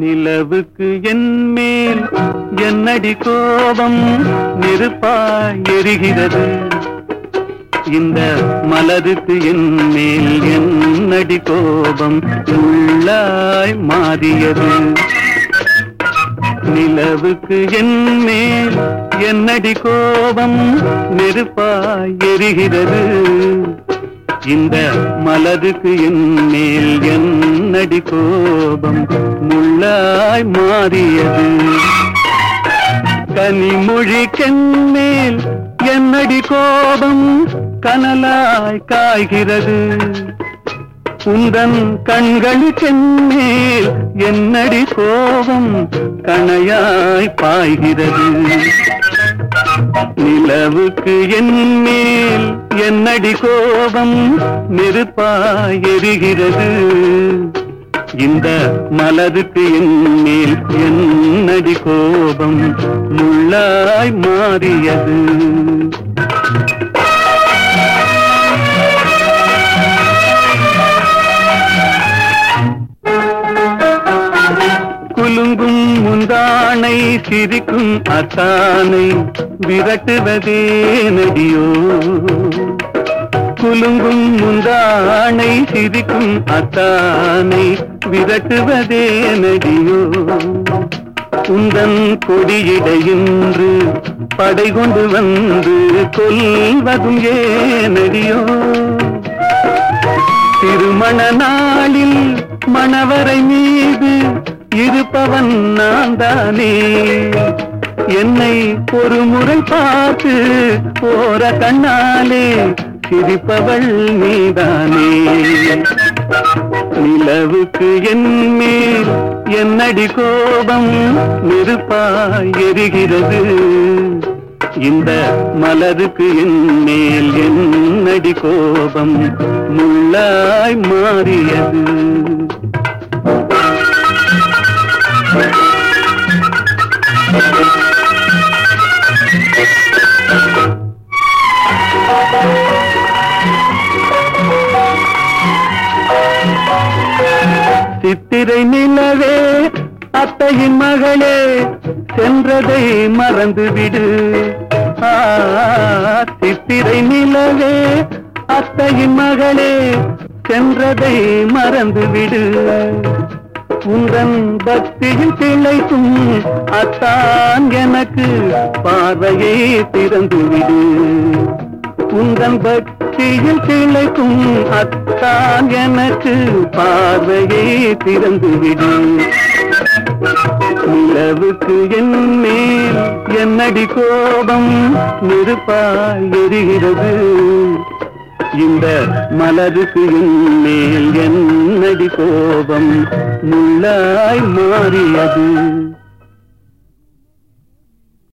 நிலவுக்கு என்மேல் என்னடி கோபம் நெருப்பாய் எரிகிறது? இந்த மலருக்கு என்மேல் என்னடி கோபம் உள்ளாய் மாறியது? நிலவுக்கு என்மேல் என்னடி கோபம் நெருப்பாய் எரிகிறது? இந்த மலருக்கு என் மேல் என்னடி கோபம்? முள்ளாய் மாறியது. கனிமொழி கண்மேல் என்னடி கோபம்? கனலாய் காய்கிறது. உந்தன் கண்களுக்கென்மேல் என்னடி கோபம்? கணையாய் பாய்கிறது. நிலவுக்கு என் மேல் என்னடி கோபம் நெருப்பாய் இந்த மலருக்கு என் மேல் என்னடி கோபம்? முள்ளாய் மாறியது. முந்தானை சிரிக்கும் அத்தானை விரட்டுவதே நதியோ. குலுங்கும் முந்தானை சிரிக்கும் அத்தானை விரட்டுவதே நதியோ. உந்தன் கொடியிடையின்று படை கொண்டு வந்து கொல்வதும் ஏனடியோ திருமண நாளில் மணவரை மீது இருப்பவன் நான் தானே. என்னை ஒரு முறை பார்த்து போற கண்ணாலே சிரிப்பவள் நீதானே. நிலவுக்கு என் மேல் என்னடி கோபம் நெருப்பாய் எரிகிறது. இந்த மலருக்கு என் மேல் அதி கோபம் முள்ளாய் மாறியது. சித்திரை நிலவே அத்தையின் மகளே சென்றதை மறந்துவிடு. ஆ, சித்திரை நிலவே அத்தையின் மகளே சென்றதை மறந்துவிடு. உந்தன் பக்தியில் திளைக்கும் அத்தான் எனக்கு பார்வையை திறந்துவிடு. உந்தன் பக்தியில் திளைக்கும் அத்தான் எனக்கு பார்வையை திறந்துவிடு. நிலவுக்கு என் மேல் என்னடி கோபம் நெருப்பாய் எரிகிறது. இந்த மலருக்கு மேல் என்னடி கோபம்? முள்ளாய் மாறியது.